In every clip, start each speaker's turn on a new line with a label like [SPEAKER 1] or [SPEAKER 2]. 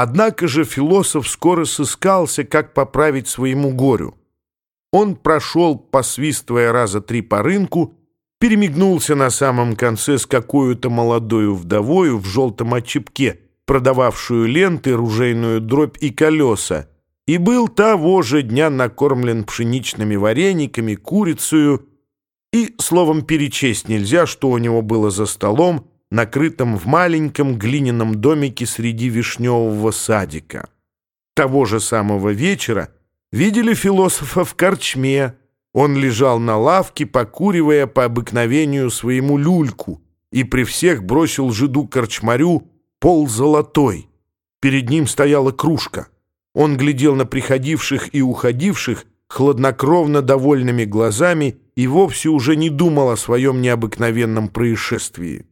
[SPEAKER 1] Однако же философ скоро сыскался, как поправить своему горю. Он прошел, посвистывая раза три по рынку, перемигнулся на самом конце с какой-то молодою вдовою в желтом очепке, продававшую ленты, ружейную дробь и колеса, и был того же дня накормлен пшеничными варениками, курицею, и, словом, перечесть нельзя, что у него было за столом, накрытом в маленьком глиняном домике среди вишневого садика. Того же самого вечера видели философа в корчме. Он лежал на лавке, покуривая по обыкновению своему люльку, и при всех бросил жиду-корчмарю пол золотой. Перед ним стояла кружка. Он глядел на приходивших и уходивших хладнокровно довольными глазами и вовсе уже не думал о своем необыкновенном происшествии.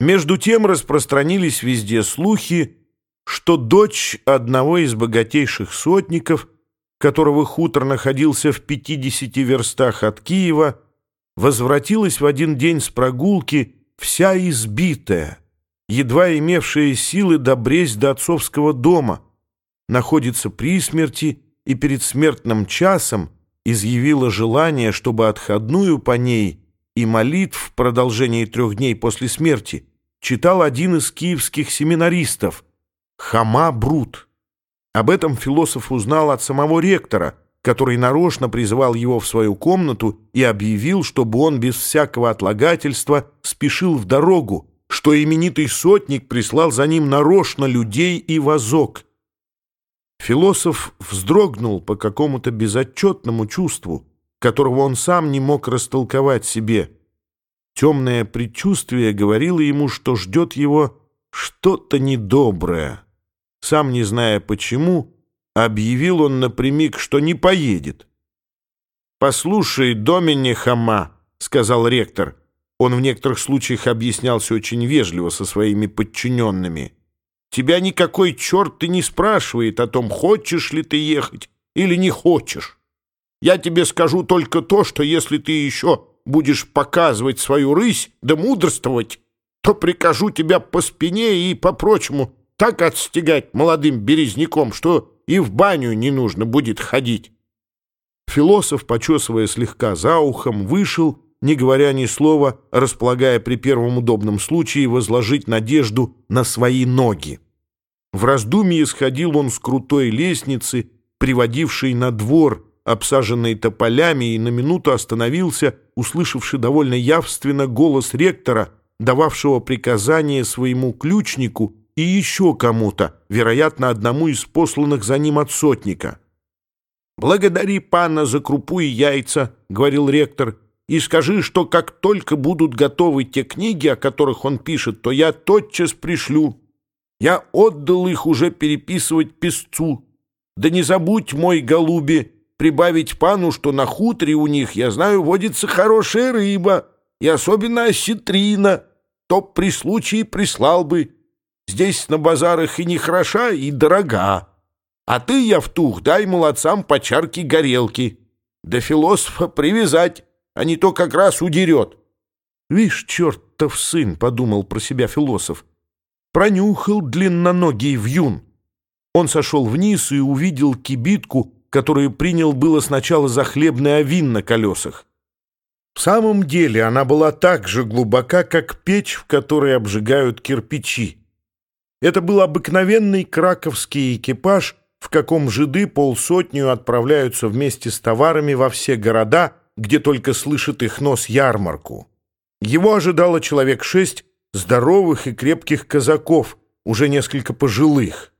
[SPEAKER 1] Между тем распространились везде слухи, что дочь одного из богатейших сотников, которого хутор находился в 50 верстах от Киева, возвратилась в один день с прогулки вся избитая, едва имевшая силы добресть до отцовского дома, находится при смерти и перед смертным часом изъявила желание, чтобы отходную по ней и молитв в продолжении трех дней после смерти – читал один из киевских семинаристов, Хама Брут. Об этом философ узнал от самого ректора, который нарочно призывал его в свою комнату и объявил, чтобы он без всякого отлагательства спешил в дорогу, что именитый сотник прислал за ним нарочно людей и вазок. Философ вздрогнул по какому-то безотчетному чувству, которого он сам не мог растолковать себе – Темное предчувствие говорило ему, что ждет его что-то недоброе. Сам не зная почему, объявил он напрямик, что не поедет. «Послушай, Домине Хама», — сказал ректор, он в некоторых случаях объяснялся очень вежливо со своими подчиненными, «тебя никакой черт и не спрашивает о том, хочешь ли ты ехать или не хочешь. Я тебе скажу только то, что если ты еще будешь показывать свою рысь да мудрствовать, то прикажу тебя по спине и по-прочему так отстегать молодым березняком, что и в баню не нужно будет ходить». Философ, почесывая слегка за ухом, вышел, не говоря ни слова, располагая при первом удобном случае возложить надежду на свои ноги. В раздумье сходил он с крутой лестницы, приводившей на двор, обсаженный тополями, и на минуту остановился, услышавший довольно явственно голос ректора, дававшего приказание своему ключнику и еще кому-то, вероятно, одному из посланных за ним от сотника. «Благодари пана за крупу и яйца», — говорил ректор, «и скажи, что как только будут готовы те книги, о которых он пишет, то я тотчас пришлю. Я отдал их уже переписывать песцу. Да не забудь, мой голуби, прибавить пану, что на хуторе у них, я знаю, водится хорошая рыба, и особенно осетрина, то при случае прислал бы. Здесь на базарах и не хороша, и дорога. А ты, Явтух, дай молодцам по чарке горелки. Да философа привязать, а не то как раз удерет. «Вишь, чертов сын!» — подумал про себя философ. Пронюхал длинноногий вьюн. Он сошел вниз и увидел кибитку, которую принял было сначала за хлебный овин на колесах. В самом деле она была так же глубока, как печь, в которой обжигают кирпичи. Это был обыкновенный краковский экипаж, в каком жиды полсотню отправляются вместе с товарами во все города, где только слышит их нос ярмарку. Его ожидало человек шесть здоровых и крепких казаков, уже несколько пожилых.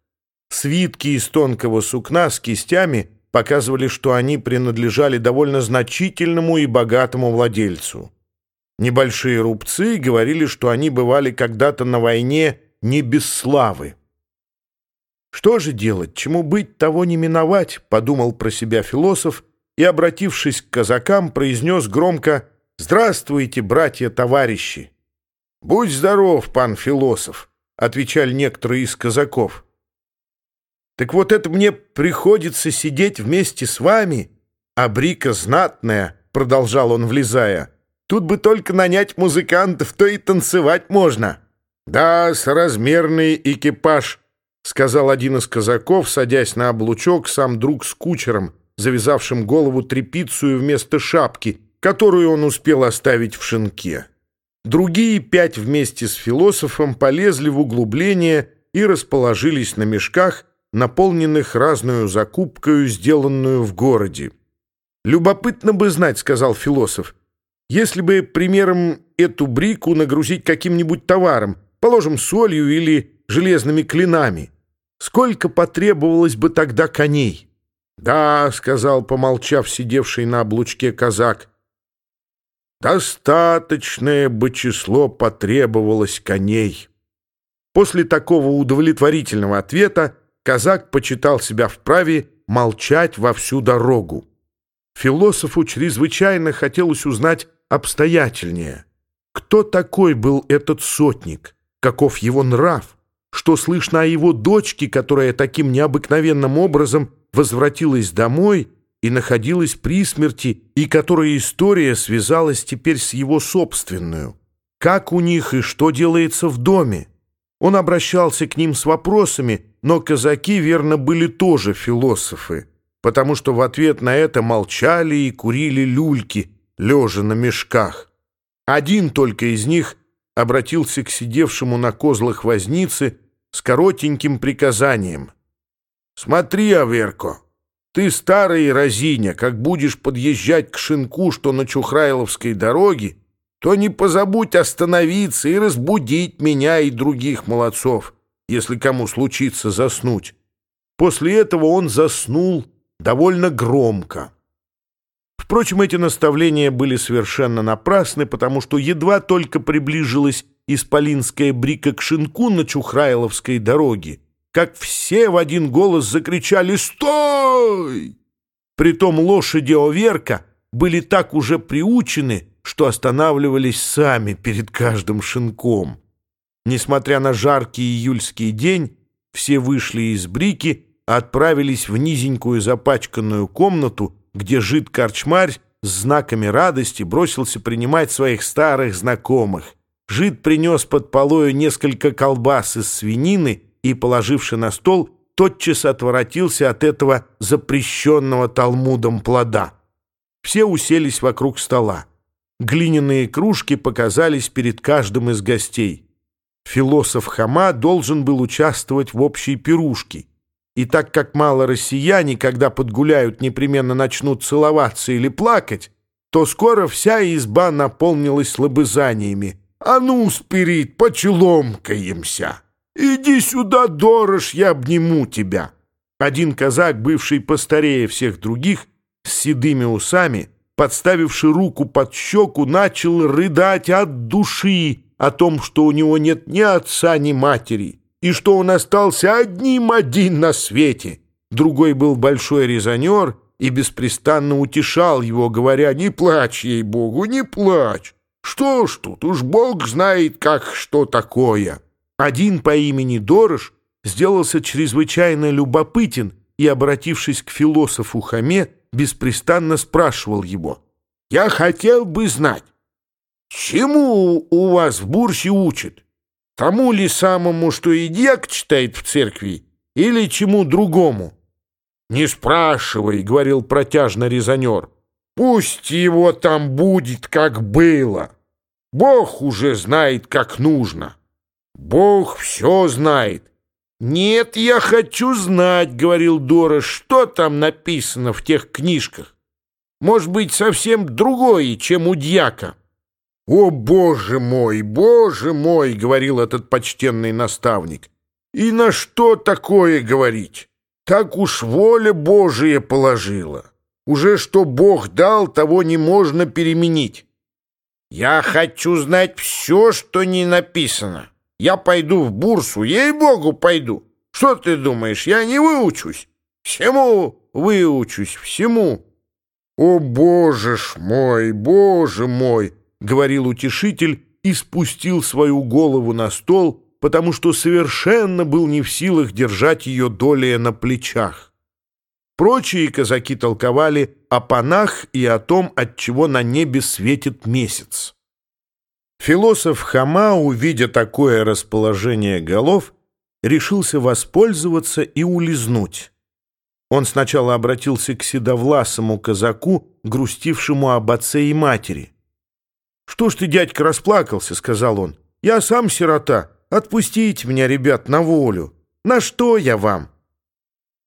[SPEAKER 1] Свитки из тонкого сукна с кистями показывали, что они принадлежали довольно значительному и богатому владельцу. Небольшие рубцы говорили, что они бывали когда-то на войне не без славы. «Что же делать? Чему быть, того не миновать», — подумал про себя философ и, обратившись к казакам, произнес громко «Здравствуйте, братья-товарищи!» «Будь здоров, пан философ», — отвечали некоторые из казаков. Так вот это мне приходится сидеть вместе с вами, а брика знатная, — продолжал он, влезая. Тут бы только нанять музыкантов, то и танцевать можно. Да, соразмерный экипаж, — сказал один из казаков, садясь на облучок, сам друг с кучером, завязавшим голову тряпицию вместо шапки, которую он успел оставить в шинке. Другие пять вместе с философом полезли в углубление и расположились на мешках, наполненных разную закупкою, сделанную в городе. «Любопытно бы знать», — сказал философ, «если бы, примером, эту брику нагрузить каким-нибудь товаром, положим, солью или железными клинами, сколько потребовалось бы тогда коней?» «Да», — сказал, помолчав, сидевший на облучке казак, «достаточное бы число потребовалось коней». После такого удовлетворительного ответа казак почитал себя вправе молчать во всю дорогу. Философу чрезвычайно хотелось узнать обстоятельнее. Кто такой был этот сотник? Каков его нрав? Что слышно о его дочке, которая таким необыкновенным образом возвратилась домой и находилась при смерти, и которая история связалась теперь с его собственную? Как у них и что делается в доме? Он обращался к ним с вопросами, но казаки, верно, были тоже философы потому что в ответ на это молчали и курили люльки, лежа на мешках. Один только из них обратился к сидевшему на козлах вознице с коротеньким приказанием. «Смотри, Аверко, ты старый разиня, как будешь подъезжать к шинку, что на Чухрайловской дороге, то не позабудь остановиться и разбудить меня и других молодцов, если кому случится заснуть». После этого он заснул, довольно громко. Впрочем, эти наставления были совершенно напрасны, потому что едва только приближилась исполинская брика к шинку на Чухрайловской дороге, как все в один голос закричали «Стой!». Притом лошади Оверка были так уже приучены, что останавливались сами перед каждым шинком. Несмотря на жаркий июльский день, все вышли из брики отправились в низенькую запачканную комнату, где жид корчмарь с знаками радости бросился принимать своих старых знакомых. Жид принес под полою несколько колбас из свинины и, положивши на стол, тотчас отворотился от этого запрещенного Талмудом плода. Все уселись вокруг стола. Глиняные кружки показались перед каждым из гостей. Философ Хама должен был участвовать в общей пирушке. И так как мало россияне, когда подгуляют, непременно начнут целоваться или плакать, то скоро вся изба наполнилась лобызаниями. «А ну, спирит, почеломкаемся! Иди сюда, дорож, я обниму тебя!» Один казак, бывший постарее всех других, с седыми усами, подставивший руку под щеку, начал рыдать от души о том, что у него нет ни отца, ни матери и что он остался одним один на свете. Другой был большой резонер и беспрестанно утешал его, говоря, «Не плачь, ей-богу, не плачь! Что ж тут, уж Бог знает, как что такое!» Один по имени Дорож сделался чрезвычайно любопытен и, обратившись к философу Хаме, беспрестанно спрашивал его, «Я хотел бы знать, чему у вас в Бурсе учат?» Тому ли самому, что и дьяк читает в церкви, или чему другому? «Не спрашивай», — говорил протяжно резонер. «Пусть его там будет, как было. Бог уже знает, как нужно. Бог все знает». «Нет, я хочу знать», — говорил Дора, — «что там написано в тех книжках. Может быть, совсем другое, чем у дьяка». «О, Боже мой, Боже мой!» — говорил этот почтенный наставник. «И на что такое говорить? Так уж воля Божия положила. Уже что Бог дал, того не можно переменить. Я хочу знать все, что не написано. Я пойду в бурсу, ей-богу, пойду. Что ты думаешь, я не выучусь? Всему выучусь, всему». «О, Боже ж мой, Боже мой!» — говорил утешитель и спустил свою голову на стол, потому что совершенно был не в силах держать ее долее на плечах. Прочие казаки толковали о панах и о том, от чего на небе светит месяц. Философ Хама, увидя такое расположение голов, решился воспользоваться и улизнуть. Он сначала обратился к седовласому казаку, грустившему об отце и матери. «Что ж ты, дядька, расплакался?» — сказал он. «Я сам сирота. Отпустите меня, ребят, на волю. На что я вам?»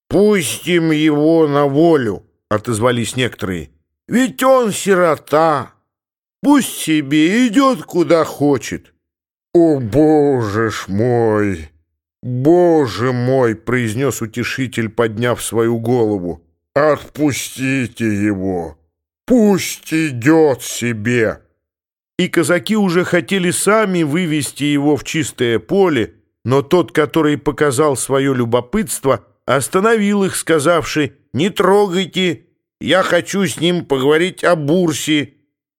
[SPEAKER 2] «Пустим его на волю», — отозвались некоторые. «Ведь он сирота. Пусть себе идет куда хочет».
[SPEAKER 1] «О, боже ж мой!» «Боже мой!» — произнес утешитель, подняв свою голову. «Отпустите его! Пусть идет себе!» И казаки уже хотели сами вывести его в чистое поле, но тот, который показал свое любопытство, остановил их, сказавши «Не трогайте, я хочу с ним поговорить о бурсе.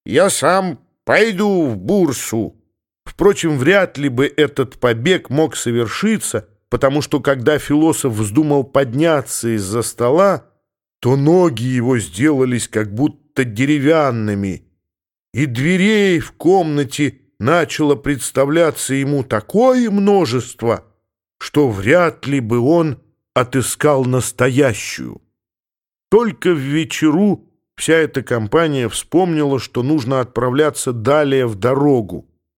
[SPEAKER 1] Я сам пойду в бурсу». Впрочем, вряд ли бы этот побег мог совершиться, потому что когда философ вздумал подняться из-за стола, то ноги его сделались как будто деревянными, и дверей в комнате начало представляться ему такое множество, что вряд ли бы он отыскал настоящую. Только в вечеру вся эта компания вспомнила, что нужно отправляться далее в дорогу.